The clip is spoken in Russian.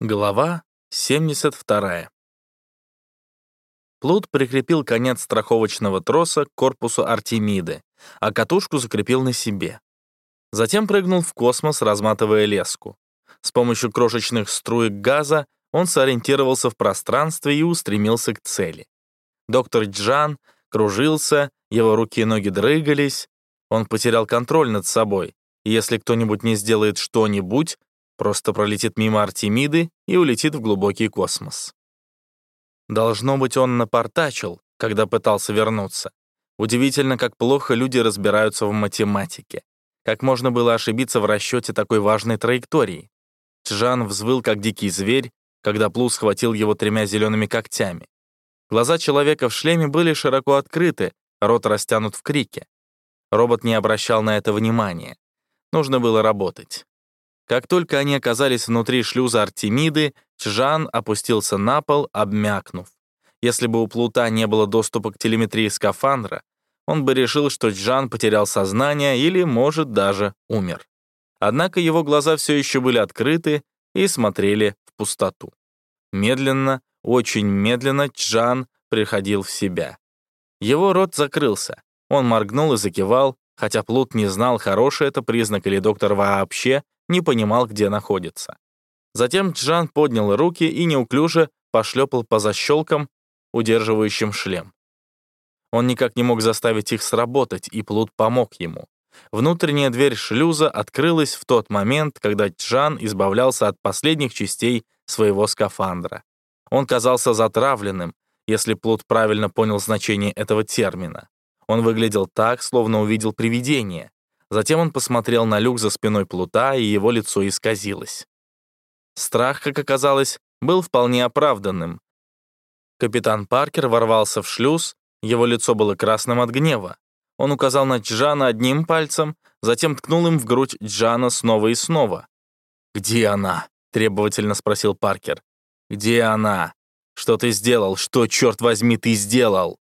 Глава 72. Плут прикрепил конец страховочного троса к корпусу Артемиды, а катушку закрепил на себе. Затем прыгнул в космос, разматывая леску. С помощью крошечных струек газа он сориентировался в пространстве и устремился к цели. Доктор Джан кружился, его руки и ноги дрыгались. Он потерял контроль над собой. И если кто-нибудь не сделает что-нибудь, просто пролетит мимо Артемиды и улетит в глубокий космос. Должно быть, он напортачил, когда пытался вернуться. Удивительно, как плохо люди разбираются в математике. Как можно было ошибиться в расчете такой важной траектории? Чжан взвыл, как дикий зверь, когда Плу схватил его тремя зелеными когтями. Глаза человека в шлеме были широко открыты, рот растянут в крике. Робот не обращал на это внимания. Нужно было работать. Как только они оказались внутри шлюза Артемиды, Чжан опустился на пол, обмякнув. Если бы у Плута не было доступа к телеметрии скафандра, он бы решил, что Чжан потерял сознание или, может, даже умер. Однако его глаза все еще были открыты и смотрели в пустоту. Медленно, очень медленно Чжан приходил в себя. Его рот закрылся. Он моргнул и закивал, хотя Плут не знал, хороший это признак или доктор вообще не понимал, где находится. Затем Джан поднял руки и неуклюже пошлепал по защелкам, удерживающим шлем. Он никак не мог заставить их сработать, и Плут помог ему. Внутренняя дверь шлюза открылась в тот момент, когда Джан избавлялся от последних частей своего скафандра. Он казался затравленным, если Плут правильно понял значение этого термина. Он выглядел так, словно увидел привидение. Затем он посмотрел на люк за спиной плута, и его лицо исказилось. Страх, как оказалось, был вполне оправданным. Капитан Паркер ворвался в шлюз, его лицо было красным от гнева. Он указал на Джана одним пальцем, затем ткнул им в грудь Джана снова и снова. «Где она?» — требовательно спросил Паркер. «Где она? Что ты сделал? Что, черт возьми, ты сделал?»